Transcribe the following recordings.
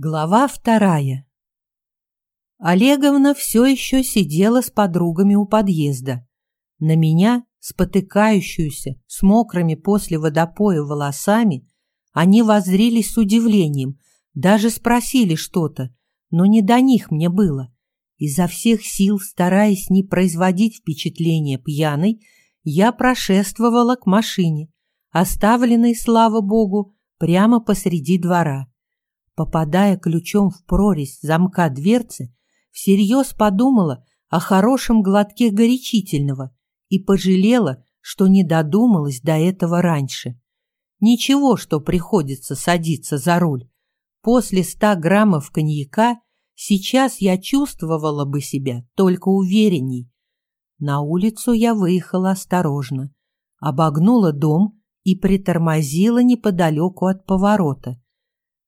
Глава вторая. Олеговна все еще сидела с подругами у подъезда. На меня, спотыкающуюся, с мокрыми после водопоя волосами, они воззрились с удивлением, даже спросили что-то, но не до них мне было. Изо всех сил, стараясь не производить впечатления пьяной, я прошествовала к машине, оставленной, слава богу, прямо посреди двора попадая ключом в прорезь замка дверцы, всерьез подумала о хорошем глотке горячительного и пожалела, что не додумалась до этого раньше. Ничего, что приходится садиться за руль. После ста граммов коньяка сейчас я чувствовала бы себя только уверенней. На улицу я выехала осторожно, обогнула дом и притормозила неподалеку от поворота.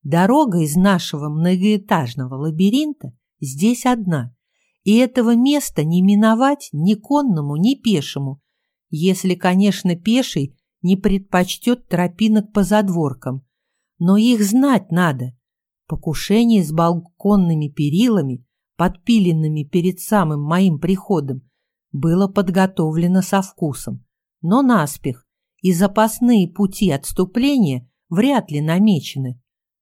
Дорога из нашего многоэтажного лабиринта здесь одна, и этого места не миновать ни конному, ни пешему, если, конечно, пеший не предпочтет тропинок по задворкам. Но их знать надо. Покушение с балконными перилами, подпиленными перед самым моим приходом, было подготовлено со вкусом, но наспех, и запасные пути отступления вряд ли намечены.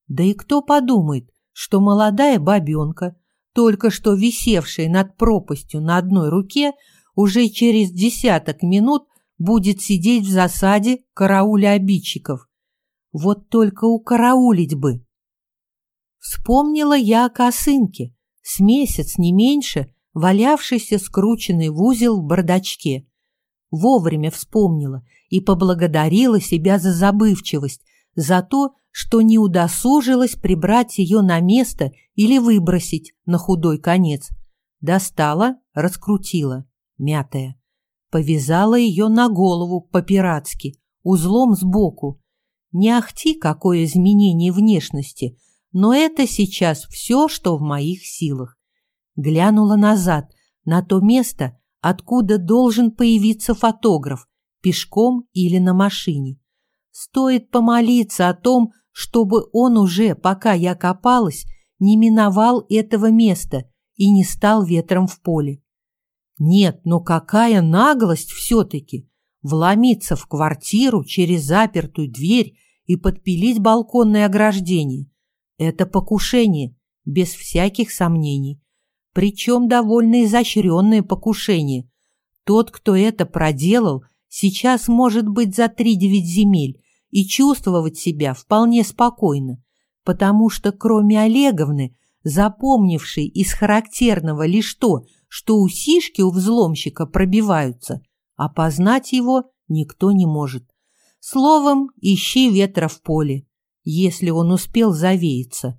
Да и кто подумает, что молодая бабенка, только что висевшая над пропастью на одной руке, уже через десяток минут будет сидеть в засаде карауля обидчиков. Вот только укараулить бы. Вспомнила я о косынке, с месяц не меньше, валявшейся скрученный в узел в бардачке. Вовремя вспомнила и поблагодарила себя за забывчивость, за то, что не удосужилась прибрать ее на место или выбросить на худой конец. Достала, раскрутила, мятая. Повязала ее на голову по-пиратски, узлом сбоку. Не ахти какое изменение внешности, но это сейчас все, что в моих силах. Глянула назад, на то место, откуда должен появиться фотограф, пешком или на машине. Стоит помолиться о том, чтобы он уже, пока я копалась, не миновал этого места и не стал ветром в поле. Нет, но какая наглость все-таки вломиться в квартиру через запертую дверь и подпилить балконное ограждение. Это покушение, без всяких сомнений. Причем довольно изощренное покушение. Тот, кто это проделал, сейчас может быть за три девять земель и чувствовать себя вполне спокойно, потому что кроме Олеговны, запомнившей из характерного лишь то, что усишки у взломщика пробиваются, опознать его никто не может. Словом, ищи ветра в поле, если он успел завеяться.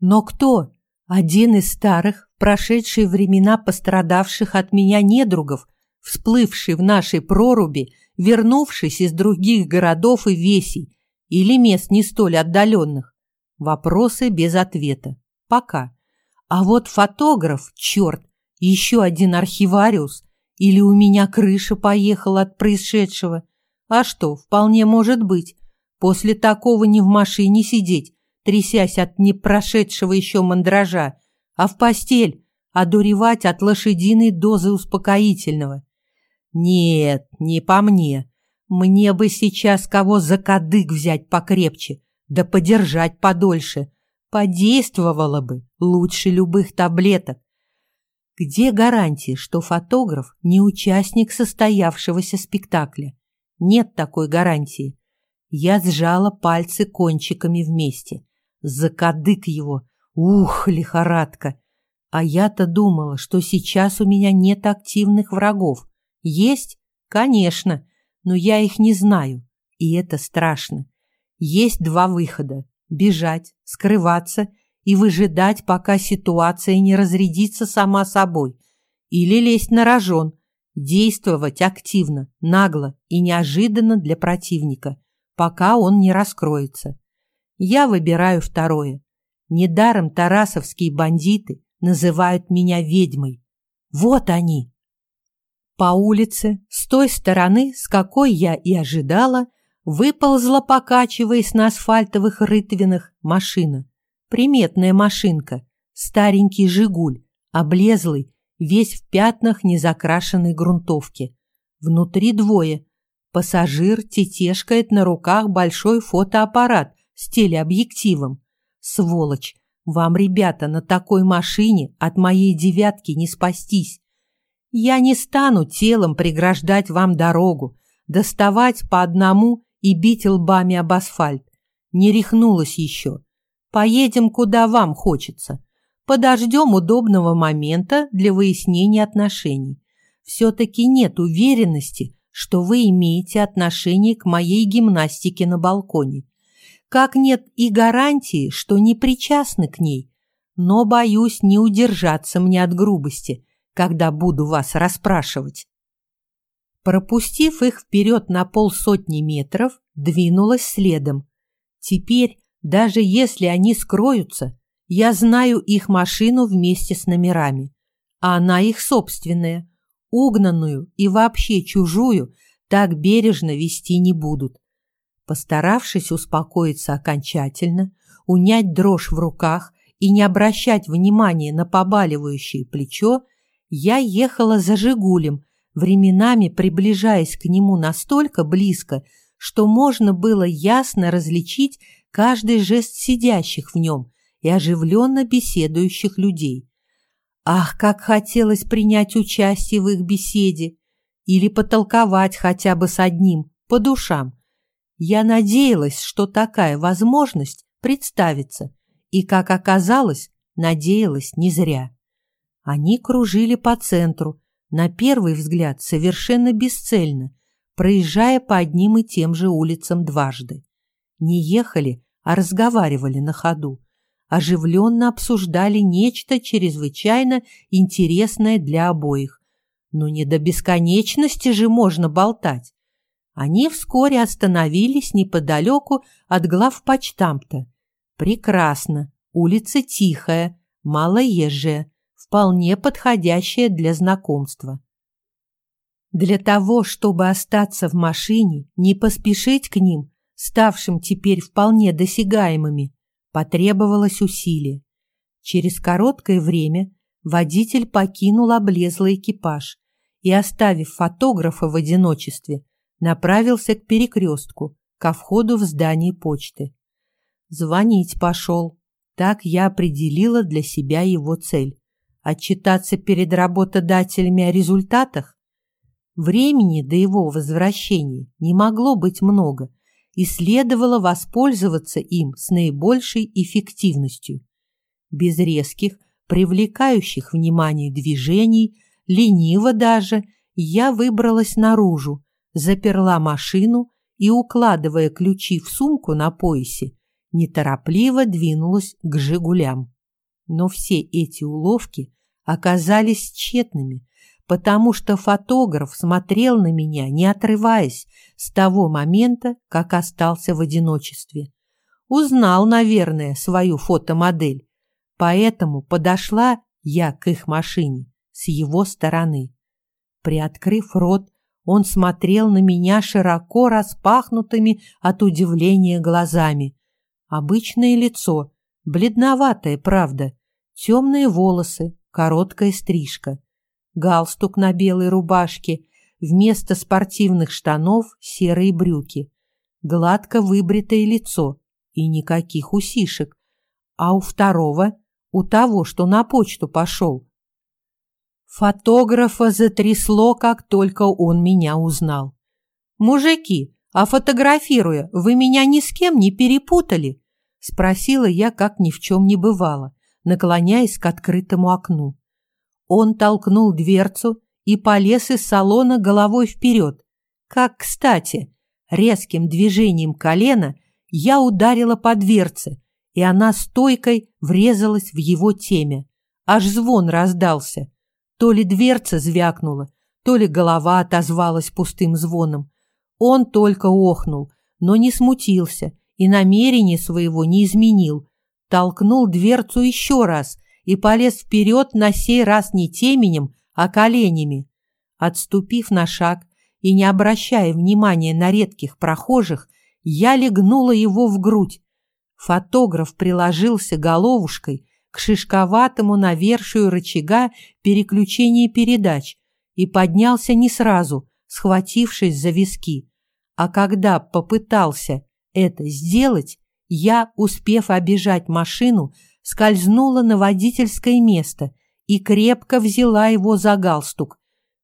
Но кто? Один из старых, прошедшие времена пострадавших от меня недругов, всплывший в нашей проруби вернувшись из других городов и весей или мест не столь отдаленных? Вопросы без ответа. Пока. А вот фотограф, черт, еще один архивариус, или у меня крыша поехала от происшедшего. А что, вполне может быть. После такого не в машине сидеть, трясясь от непрошедшего еще мандража, а в постель, одуревать от лошадиной дозы успокоительного. Нет, не по мне. Мне бы сейчас кого за кадык взять покрепче, да подержать подольше. Подействовало бы лучше любых таблеток. Где гарантии, что фотограф не участник состоявшегося спектакля? Нет такой гарантии. Я сжала пальцы кончиками вместе. За кадык его. Ух, лихорадка! А я-то думала, что сейчас у меня нет активных врагов. Есть? Конечно, но я их не знаю, и это страшно. Есть два выхода – бежать, скрываться и выжидать, пока ситуация не разрядится сама собой, или лезть на рожон, действовать активно, нагло и неожиданно для противника, пока он не раскроется. Я выбираю второе. Недаром тарасовские бандиты называют меня ведьмой. Вот они, по улице, с той стороны, с какой я и ожидала, выползла, покачиваясь на асфальтовых рытвинах, машина. Приметная машинка, старенький «Жигуль», облезлый, весь в пятнах незакрашенной грунтовки. Внутри двое. Пассажир тетешкает на руках большой фотоаппарат с телеобъективом. Сволочь! Вам, ребята, на такой машине от моей девятки не спастись. Я не стану телом преграждать вам дорогу, доставать по одному и бить лбами об асфальт. Не рехнулась еще. Поедем, куда вам хочется. Подождем удобного момента для выяснения отношений. Все-таки нет уверенности, что вы имеете отношение к моей гимнастике на балконе. Как нет и гарантии, что не причастны к ней. Но боюсь не удержаться мне от грубости, когда буду вас расспрашивать. Пропустив их вперед на полсотни метров, двинулась следом. Теперь даже если они скроются, я знаю их машину вместе с номерами. А она их собственная. Угнанную и вообще чужую так бережно вести не будут. Постаравшись успокоиться окончательно, унять дрожь в руках и не обращать внимания на побаливающее плечо, я ехала за «Жигулем», временами приближаясь к нему настолько близко, что можно было ясно различить каждый жест сидящих в нем и оживленно беседующих людей. Ах, как хотелось принять участие в их беседе или потолковать хотя бы с одним, по душам. Я надеялась, что такая возможность представится, и, как оказалось, надеялась не зря. Они кружили по центру, на первый взгляд совершенно бесцельно, проезжая по одним и тем же улицам дважды. Не ехали, а разговаривали на ходу, оживленно обсуждали нечто чрезвычайно интересное для обоих. Но не до бесконечности же можно болтать. Они вскоре остановились неподалеку от главпочтамта. Прекрасно, улица тихая, малоезжая, вполне подходящая для знакомства. Для того, чтобы остаться в машине, не поспешить к ним, ставшим теперь вполне досягаемыми, потребовалось усилие. Через короткое время водитель покинул облезлый экипаж и, оставив фотографа в одиночестве, направился к перекрестку, ко входу в здание почты. Звонить пошел. Так я определила для себя его цель. Отчитаться перед работодателями о результатах? Времени до его возвращения не могло быть много, и следовало воспользоваться им с наибольшей эффективностью. Без резких, привлекающих внимание движений, лениво даже, я выбралась наружу, заперла машину и, укладывая ключи в сумку на поясе, неторопливо двинулась к «Жигулям». Но все эти уловки оказались тщетными, потому что фотограф смотрел на меня, не отрываясь, с того момента, как остался в одиночестве. Узнал, наверное, свою фотомодель, поэтому подошла я к их машине с его стороны. Приоткрыв рот, он смотрел на меня широко распахнутыми от удивления глазами. Обычное лицо, бледноватое, правда, темные волосы, короткая стрижка галстук на белой рубашке, вместо спортивных штанов серые брюки, гладко выбритое лицо и никаких усишек. А у второго, у того, что на почту пошел. Фотографа затрясло, как только он меня узнал. «Мужики, а фотографируя, вы меня ни с кем не перепутали?» Спросила я, как ни в чем не бывало, наклоняясь к открытому окну. Он толкнул дверцу и полез из салона головой вперед. Как кстати, резким движением колена я ударила по дверце, и она стойкой врезалась в его теме. Аж звон раздался. То ли дверца звякнула, то ли голова отозвалась пустым звоном. Он только охнул, но не смутился и намерение своего не изменил. Толкнул дверцу еще раз и полез вперед на сей раз не теменем, а коленями. Отступив на шаг и не обращая внимания на редких прохожих, я легнула его в грудь. Фотограф приложился головушкой к шишковатому навершию рычага переключения передач и поднялся не сразу, схватившись за виски. А когда попытался это сделать, я, успев обижать машину, скользнула на водительское место и крепко взяла его за галстук.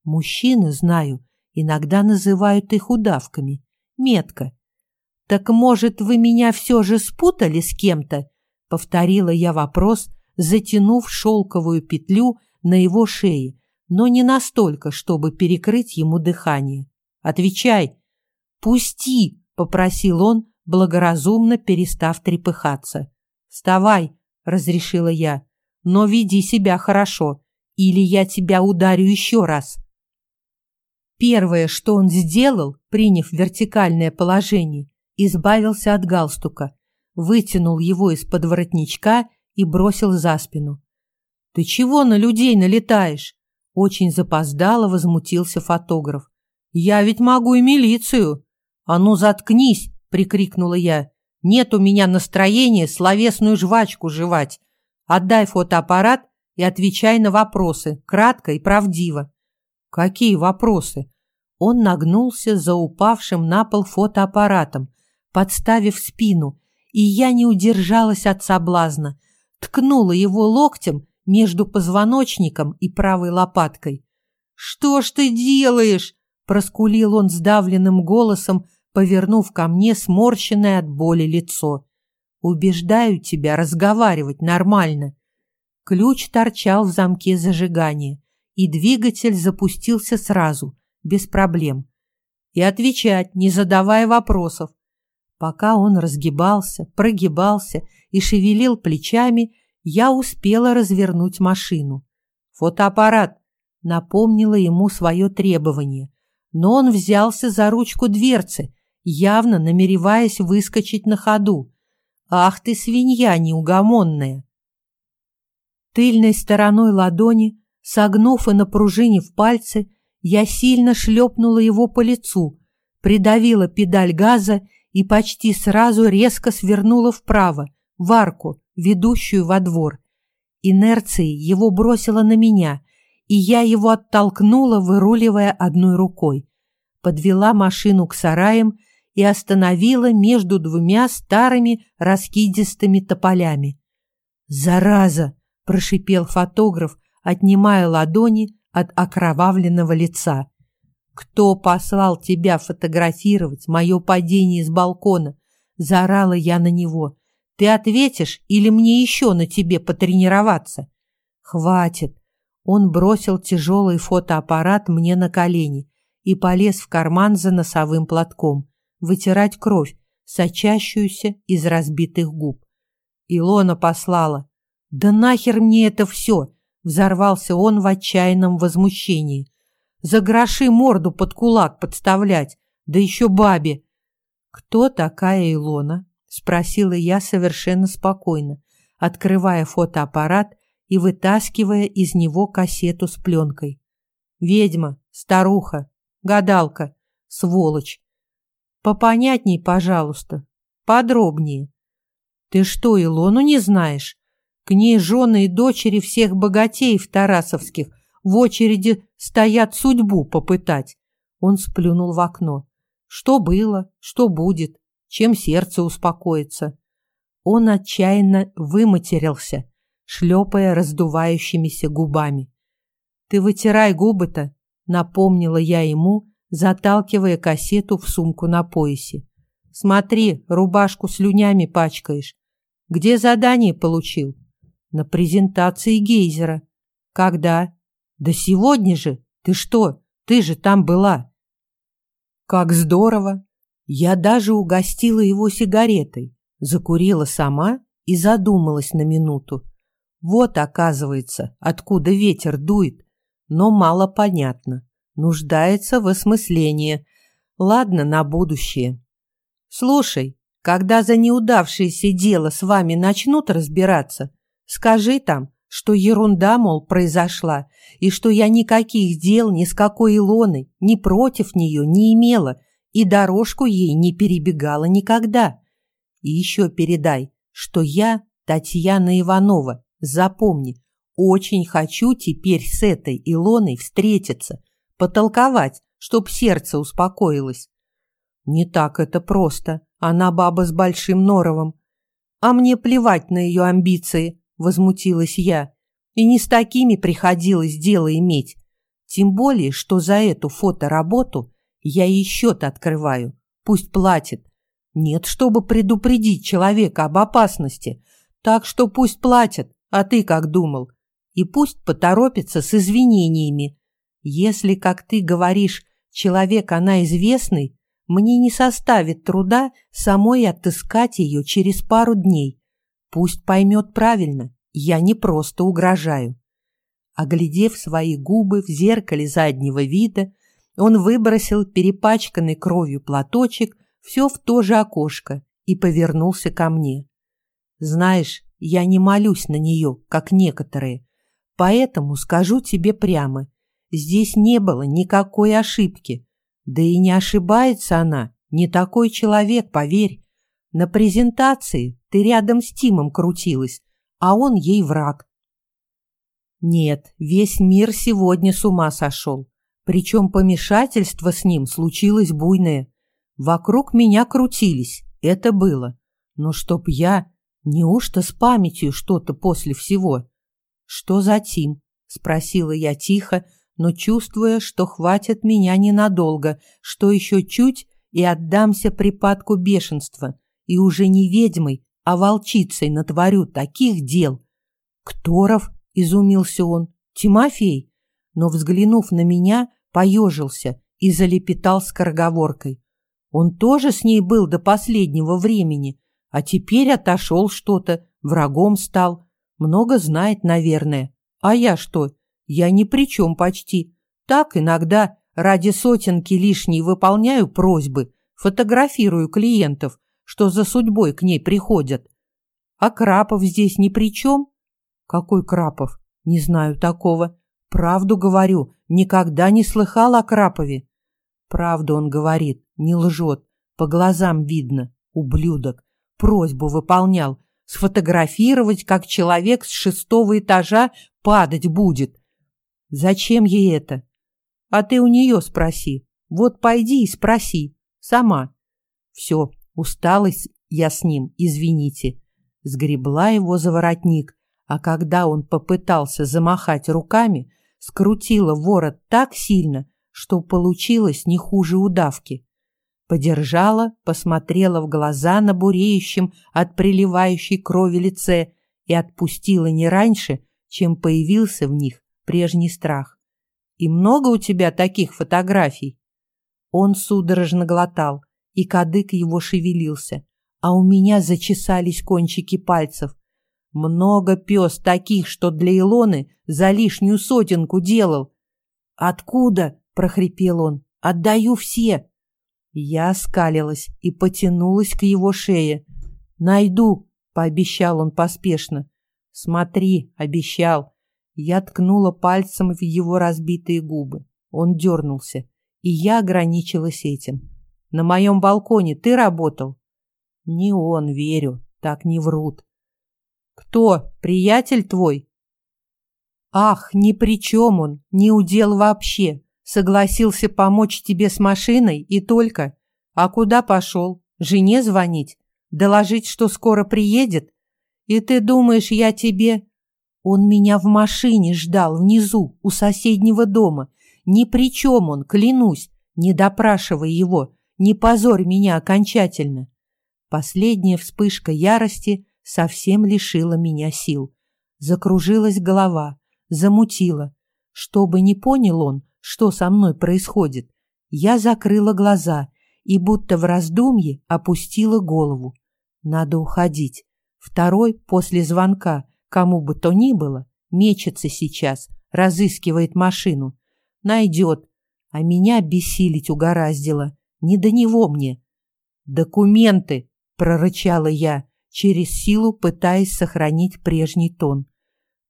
Мужчины, знаю, иногда называют их удавками. Метко. «Так, может, вы меня все же спутали с кем-то?» — повторила я вопрос, затянув шелковую петлю на его шее, но не настолько, чтобы перекрыть ему дыхание. «Отвечай!» «Пусти!» — попросил он, благоразумно перестав трепыхаться. «Вставай!» — разрешила я. «Но веди себя хорошо, или я тебя ударю еще раз!» Первое, что он сделал, приняв вертикальное положение, избавился от галстука, вытянул его из-под воротничка и бросил за спину. «Ты чего на людей налетаешь?» Очень запоздало возмутился фотограф. «Я ведь могу и милицию!» «А ну заткнись!» — прикрикнула я. «Нет у меня настроения словесную жвачку жевать. Отдай фотоаппарат и отвечай на вопросы, кратко и правдиво». «Какие вопросы?» Он нагнулся за упавшим на пол фотоаппаратом, подставив спину, и я не удержалась от соблазна, ткнула его локтем между позвоночником и правой лопаткой. «Что ж ты делаешь?» – проскулил он сдавленным голосом, повернув ко мне сморщенное от боли лицо. «Убеждаю тебя разговаривать нормально». Ключ торчал в замке зажигания, и двигатель запустился сразу, без проблем. И отвечать, не задавая вопросов, Пока он разгибался, прогибался и шевелил плечами, я успела развернуть машину. «Фотоаппарат!» — напомнила ему свое требование. Но он взялся за ручку дверцы, явно намереваясь выскочить на ходу. «Ах ты, свинья неугомонная!» Тыльной стороной ладони, согнув и напружинив пальцы, я сильно шлепнула его по лицу, придавила педаль газа и почти сразу резко свернула вправо, в арку, ведущую во двор. Инерцией его бросило на меня, и я его оттолкнула, выруливая одной рукой. Подвела машину к сараям и остановила между двумя старыми раскидистыми тополями. «Зараза!» – прошипел фотограф, отнимая ладони от окровавленного лица. «Кто послал тебя фотографировать мое падение с балкона?» Заорала я на него. «Ты ответишь или мне еще на тебе потренироваться?» «Хватит!» Он бросил тяжелый фотоаппарат мне на колени и полез в карман за носовым платком, вытирать кровь, сочащуюся из разбитых губ. Илона послала. «Да нахер мне это все!» Взорвался он в отчаянном возмущении. За гроши морду под кулак подставлять, да еще бабе. «Кто такая Илона?» — спросила я совершенно спокойно, открывая фотоаппарат и вытаскивая из него кассету с пленкой. «Ведьма, старуха, гадалка, сволочь. Попонятней, пожалуйста, подробнее. Ты что, Илону не знаешь? К ней жены и дочери всех богатеев тарасовских в очереди стоят судьбу попытать. Он сплюнул в окно. Что было, что будет, чем сердце успокоится. Он отчаянно выматерился, шлепая раздувающимися губами. «Ты вытирай губы-то», — напомнила я ему, заталкивая кассету в сумку на поясе. «Смотри, рубашку слюнями пачкаешь. Где задание получил?» «На презентации гейзера». «Когда?» Да сегодня же! Ты что? Ты же там была!» «Как здорово!» Я даже угостила его сигаретой, закурила сама и задумалась на минуту. Вот, оказывается, откуда ветер дует, но мало понятно. Нуждается в осмыслении. Ладно, на будущее. Слушай, когда за неудавшееся дело с вами начнут разбираться, скажи там, что ерунда, мол, произошла, и что я никаких дел ни с какой Илоной, ни против нее не имела, и дорожку ей не перебегала никогда. И еще передай, что я Татьяна Иванова, запомни, очень хочу теперь с этой Илоной встретиться, потолковать, чтоб сердце успокоилось. Не так это просто, она баба с большим норовом. А мне плевать на ее амбиции, возмутилась я. И не с такими приходилось дело иметь. Тем более, что за эту фотоработу я ей счет открываю. Пусть платит. Нет, чтобы предупредить человека об опасности. Так что пусть платят, а ты как думал? И пусть поторопится с извинениями. Если, как ты говоришь, человек она известный, мне не составит труда самой отыскать ее через пару дней. Пусть поймет правильно, я не просто угрожаю. Оглядев свои губы в зеркале заднего вида, он выбросил перепачканный кровью платочек все в то же окошко и повернулся ко мне. Знаешь, я не молюсь на нее, как некоторые, поэтому скажу тебе прямо, здесь не было никакой ошибки. Да и не ошибается она, не такой человек, поверь. На презентации ты рядом с Тимом крутилась, а он ей враг. Нет, весь мир сегодня с ума сошел. Причем помешательство с ним случилось буйное. Вокруг меня крутились, это было. Но чтоб я... Неужто с памятью что-то после всего? Что за Тим? Спросила я тихо, но чувствуя, что хватит меня ненадолго, что еще чуть и отдамся припадку бешенства, и уже не ведьмой, а волчицей натворю таких дел. «Кторов?» — изумился он. «Тимофей?» Но, взглянув на меня, поежился и залепетал скороговоркой. Он тоже с ней был до последнего времени, а теперь отошел что-то, врагом стал. Много знает, наверное. А я что? Я ни при чем почти. Так иногда ради сотенки лишней выполняю просьбы, фотографирую клиентов, что за судьбой к ней приходят. А Крапов здесь ни при чем? Какой Крапов? Не знаю такого. Правду говорю, никогда не слыхал о Крапове. Правду он говорит, не лжет. По глазам видно, ублюдок. Просьбу выполнял. Сфотографировать, как человек с шестого этажа падать будет. Зачем ей это? А ты у нее спроси. Вот пойди и спроси. Сама. Все, усталась я с ним, извините. Сгребла его за воротник, а когда он попытался замахать руками, скрутила ворот так сильно, что получилось не хуже удавки. Подержала, посмотрела в глаза на буреющем от приливающей крови лице и отпустила не раньше, чем появился в них прежний страх. «И много у тебя таких фотографий?» Он судорожно глотал, и кадык его шевелился, а у меня зачесались кончики пальцев. Много пес таких, что для Илоны за лишнюю сотенку делал. «Откуда?» — прохрипел он. «Отдаю все!» Я оскалилась и потянулась к его шее. «Найду!» — пообещал он поспешно. «Смотри!» — обещал. Я ткнула пальцем в его разбитые губы. Он дернулся, и я ограничилась этим. «На моем балконе ты работал?» «Не он, верю, так не врут». «Кто? Приятель твой?» «Ах, ни при чем он, не удел вообще. Согласился помочь тебе с машиной и только. А куда пошел? Жене звонить? Доложить, что скоро приедет? И ты думаешь, я тебе...» Он меня в машине ждал внизу, у соседнего дома. Ни при чем он, клянусь, не допрашивай его, не позорь меня окончательно. Последняя вспышка ярости совсем лишила меня сил. Закружилась голова, замутила. Чтобы не понял он, что со мной происходит, я закрыла глаза и будто в раздумье опустила голову. Надо уходить. Второй после звонка Кому бы то ни было, мечется сейчас, разыскивает машину. Найдет, а меня бессилить угораздило. Не до него мне. «Документы!» — прорычала я, через силу пытаясь сохранить прежний тон.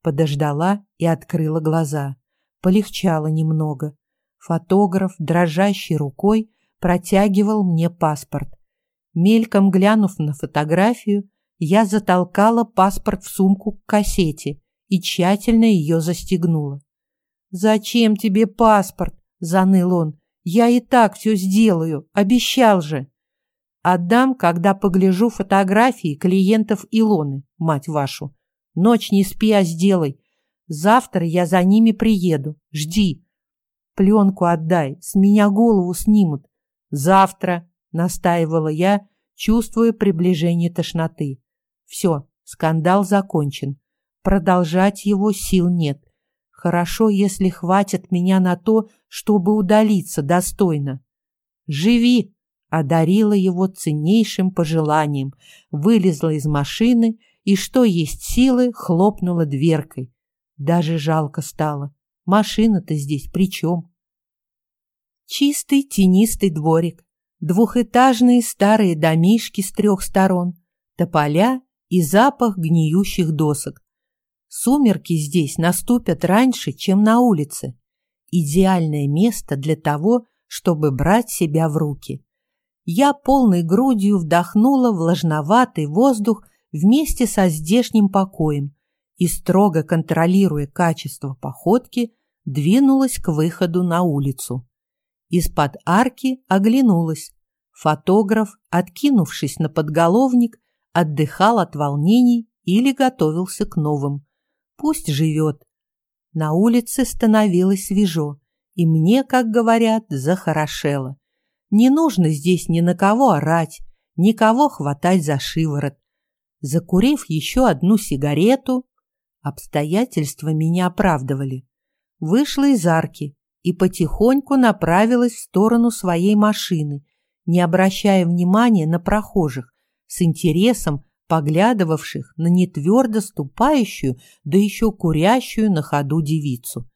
Подождала и открыла глаза. Полегчало немного. Фотограф, дрожащей рукой, протягивал мне паспорт. Мельком глянув на фотографию, я затолкала паспорт в сумку к кассете и тщательно ее застегнула. «Зачем тебе паспорт?» – заныл он. «Я и так все сделаю, обещал же». «Отдам, когда погляжу фотографии клиентов Илоны, мать вашу. Ночь не спи, а сделай. Завтра я за ними приеду. Жди. Пленку отдай, с меня голову снимут. Завтра, настаивала я, чувствуя приближение тошноты. Все, скандал закончен. Продолжать его сил нет. Хорошо, если хватит меня на то, чтобы удалиться достойно. «Живи!» — одарила его ценнейшим пожеланием, вылезла из машины и, что есть силы, хлопнула дверкой. Даже жалко стало. Машина-то здесь при чем? Чистый тенистый дворик, двухэтажные старые домишки с трех сторон, тополя и запах гниющих досок. Сумерки здесь наступят раньше, чем на улице. Идеальное место для того, чтобы брать себя в руки. Я полной грудью вдохнула влажноватый воздух вместе со здешним покоем, и, строго контролируя качество походки, двинулась к выходу на улицу. Из-под арки оглянулась. Фотограф, откинувшись на подголовник, отдыхал от волнений или готовился к новым. Пусть живет. На улице становилось свежо, и мне, как говорят, захорошело. Не нужно здесь ни на кого орать, никого хватать за шиворот. Закурив еще одну сигарету, Обстоятельства меня оправдывали. Вышла из арки и потихоньку направилась в сторону своей машины, не обращая внимания на прохожих, с интересом поглядывавших на нетвердо ступающую, да еще курящую на ходу девицу.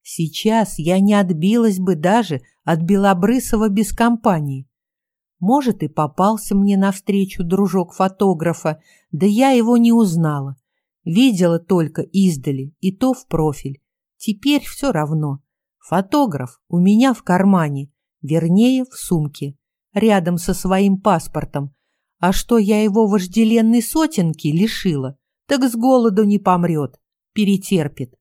Сейчас я не отбилась бы даже от Белобрысова без компании. Может, и попался мне навстречу дружок фотографа, да я его не узнала. Видела только издали, и то в профиль. Теперь все равно. Фотограф у меня в кармане, вернее, в сумке, рядом со своим паспортом. А что я его вожделенной сотенки лишила, так с голоду не помрет, перетерпит.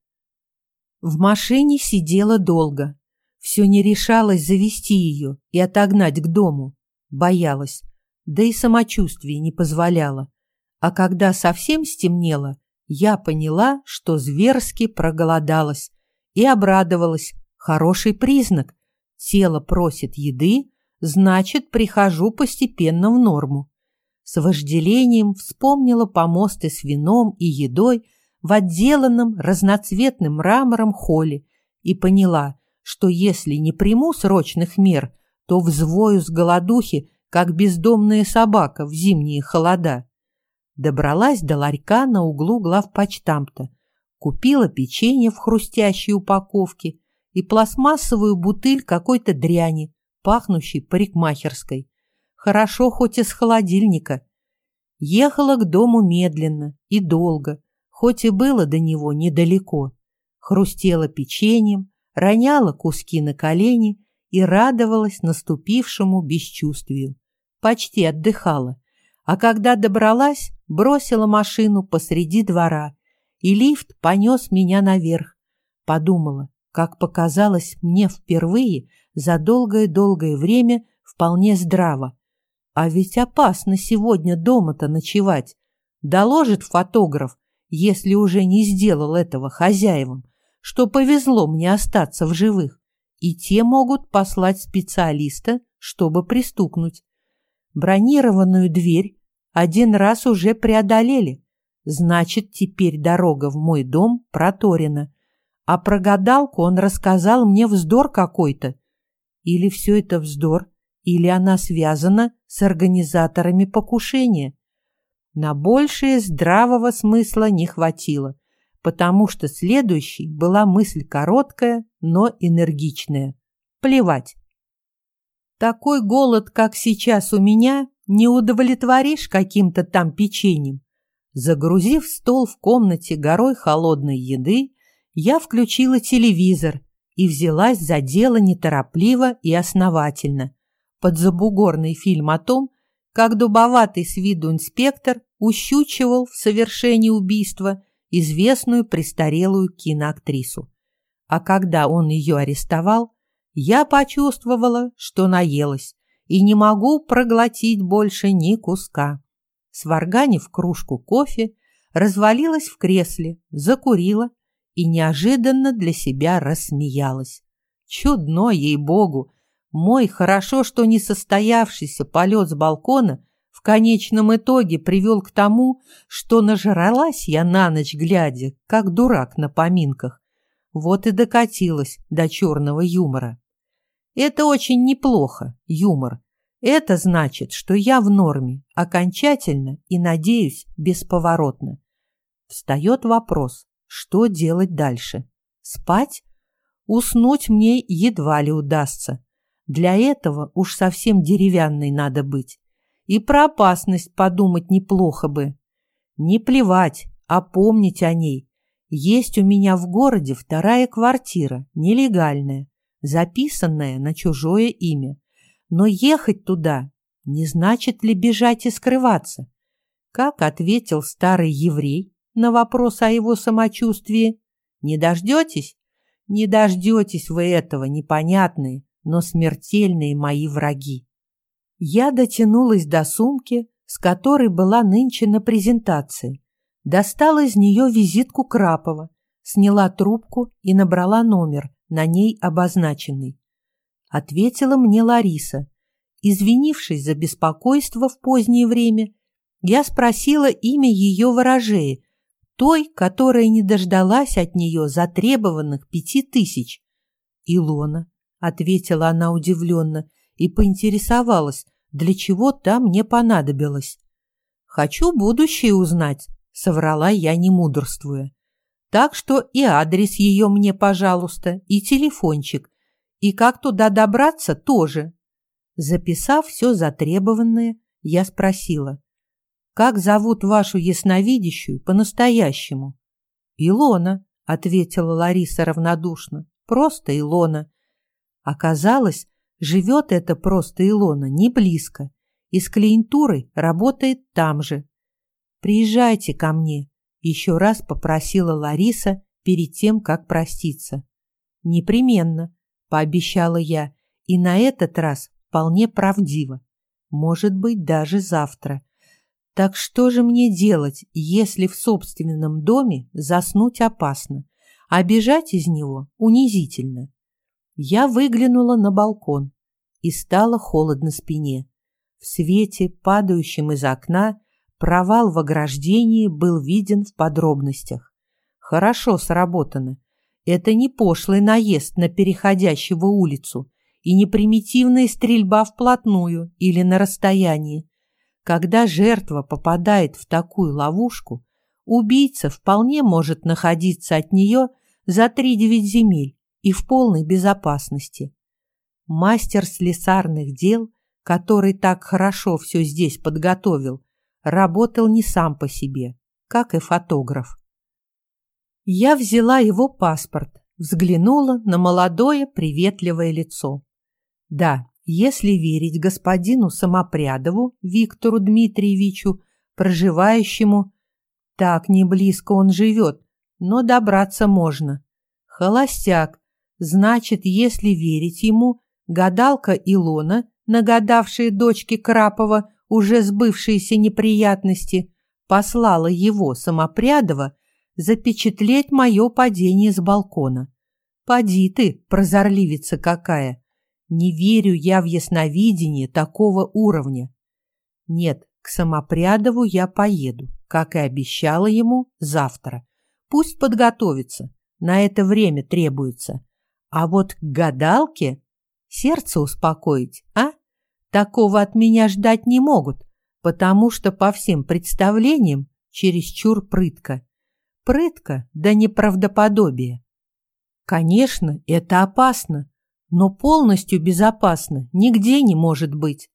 В машине сидела долго. Все не решалась завести ее и отогнать к дому. Боялась, да и самочувствие не позволяло. А когда совсем стемнело, я поняла, что зверски проголодалась и обрадовалась. Хороший признак. Тело просит еды, значит, прихожу постепенно в норму. С вожделением вспомнила помосты с вином и едой в отделанном разноцветным мрамором холле и поняла, что если не приму срочных мер, то взвою с голодухи, как бездомная собака в зимние холода. Добралась до ларька на углу главпочтамта, купила печенье в хрустящей упаковке и пластмассовую бутыль какой-то дряни, пахнущей парикмахерской. Хорошо хоть из холодильника. Ехала к дому медленно и долго, хоть и было до него недалеко. Хрустела печеньем, роняла куски на колени и радовалась наступившему бесчувствию. Почти отдыхала. А когда добралась, бросила машину посреди двора, и лифт понес меня наверх. Подумала, как показалось мне впервые за долгое-долгое время вполне здраво. А ведь опасно сегодня дома-то ночевать. Доложит фотограф, если уже не сделал этого хозяевам, что повезло мне остаться в живых, и те могут послать специалиста, чтобы пристукнуть. Бронированную дверь один раз уже преодолели. Значит, теперь дорога в мой дом проторена. А про гадалку он рассказал мне вздор какой-то. Или все это вздор, или она связана с организаторами покушения. На большее здравого смысла не хватило, потому что следующей была мысль короткая, но энергичная. Плевать. Такой голод, как сейчас у меня, не удовлетворишь каким-то там печеньем. Загрузив стол в комнате горой холодной еды, я включила телевизор и взялась за дело неторопливо и основательно. Под забугорный фильм о том, как дубоватый с виду инспектор ущучивал в совершении убийства известную престарелую киноактрису. А когда он ее арестовал, я почувствовала, что наелась и не могу проглотить больше ни куска. Сварганив кружку кофе, развалилась в кресле, закурила и неожиданно для себя рассмеялась. Чудно, ей-богу! Мой хорошо, что не состоявшийся полет с балкона в конечном итоге привел к тому, что нажралась я на ночь глядя, как дурак на поминках. Вот и докатилась до черного юмора. Это очень неплохо, юмор. Это значит, что я в норме, окончательно и, надеюсь, бесповоротно. Встает вопрос, что делать дальше? Спать? Уснуть мне едва ли удастся. Для этого уж совсем деревянной надо быть. И про опасность подумать неплохо бы. Не плевать, а помнить о ней. Есть у меня в городе вторая квартира, нелегальная, записанная на чужое имя. Но ехать туда не значит ли бежать и скрываться? Как ответил старый еврей на вопрос о его самочувствии? Не дождетесь? Не дождетесь вы этого, непонятные, но смертельные мои враги. Я дотянулась до сумки, с которой была нынче на презентации, достала из нее визитку Крапова, сняла трубку и набрала номер, на ней обозначенный. Ответила мне Лариса. Извинившись за беспокойство в позднее время, я спросила имя ее ворожеи, той, которая не дождалась от нее затребованных пяти тысяч. «Илона», — ответила она удивленно и поинтересовалась, для чего та мне понадобилось. «Хочу будущее узнать», — соврала я, не мудрствуя. «Так что и адрес ее мне, пожалуйста, и телефончик, и как туда добраться тоже». Записав все затребованное, я спросила, «Как зовут вашу ясновидящую по-настоящему?» «Илона», — ответила Лариса равнодушно, «просто Илона». Оказалось, живет эта просто Илона не близко, и с клиентурой работает там же. «Приезжайте ко мне», — еще раз попросила Лариса перед тем, как проститься. «Непременно», — пообещала я, и на этот раз вполне правдиво. Может быть, даже завтра. Так что же мне делать, если в собственном доме заснуть опасно, а бежать из него унизительно? Я выглянула на балкон и стало холодно спине. В свете, падающем из окна, провал в ограждении был виден в подробностях. Хорошо сработано. Это не пошлый наезд на переходящего улицу и не примитивная стрельба вплотную или на расстоянии. Когда жертва попадает в такую ловушку, убийца вполне может находиться от нее за три-девять земель и в полной безопасности. Мастер слесарных дел, который так хорошо все здесь подготовил, работал не сам по себе, как и фотограф. Я взяла его паспорт, взглянула на молодое приветливое лицо. Да, если верить господину Самопрядову Виктору Дмитриевичу, проживающему, так не близко он живет, но добраться можно. Холостяк, значит, если верить ему, гадалка Илона, нагадавшая дочке Крапова уже сбывшиеся неприятности, послала его, Самопрядова, запечатлеть мое падение с балкона. Поди ты, прозорливица какая! Не верю я в ясновидение такого уровня. Нет, к Самопрядову я поеду, как и обещала ему, завтра. Пусть подготовится, на это время требуется. А вот к гадалке сердце успокоить, а? Такого от меня ждать не могут, потому что по всем представлениям чересчур прытко. Прытко, да неправдоподобие. Конечно, это опасно, но полностью безопасно нигде не может быть.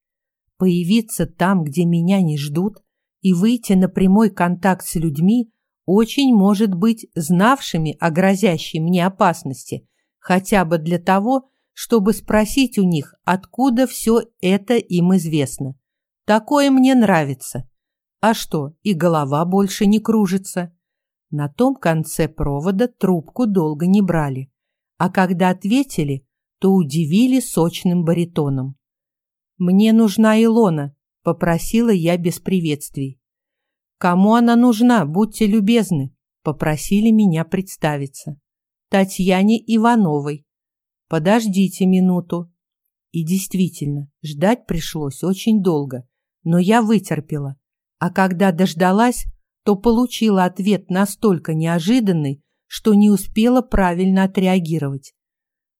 Появиться там, где меня не ждут, и выйти на прямой контакт с людьми очень может быть знавшими о грозящей мне опасности, хотя бы для того, чтобы спросить у них, откуда все это им известно. Такое мне нравится. А что, и голова больше не кружится. На том конце провода трубку долго не брали, а когда ответили, то удивили сочным баритоном. «Мне нужна Илона», — попросила я без приветствий. «Кому она нужна, будьте любезны», — попросили меня представиться. «Татьяне Ивановой». «Подождите минуту». И действительно, ждать пришлось очень долго, но я вытерпела. А когда дождалась, то получила ответ настолько неожиданный, что не успела правильно отреагировать.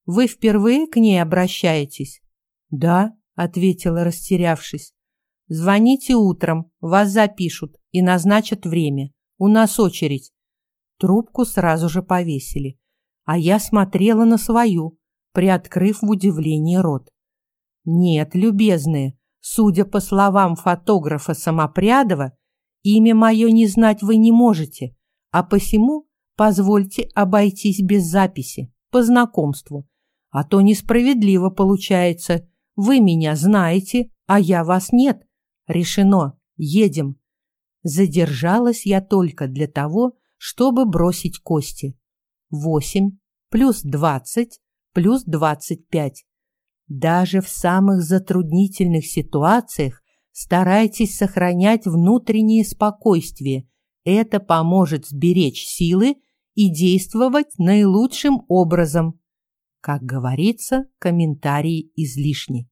«Вы впервые к ней обращаетесь?» «Да», — ответила, растерявшись. «Звоните утром, вас запишут и назначат время. У нас очередь». Трубку сразу же повесили, а я смотрела на свою, приоткрыв в удивлении рот. «Нет, любезные, судя по словам фотографа Самопрядова, Имя мое не знать вы не можете, а посему позвольте обойтись без записи, по знакомству. А то несправедливо получается. Вы меня знаете, а я вас нет. Решено. Едем. Задержалась я только для того, чтобы бросить кости. Восемь плюс двадцать плюс двадцать пять. Даже в самых затруднительных ситуациях Старайтесь сохранять внутреннее спокойствие. Это поможет сберечь силы и действовать наилучшим образом. Как говорится, комментарии излишни.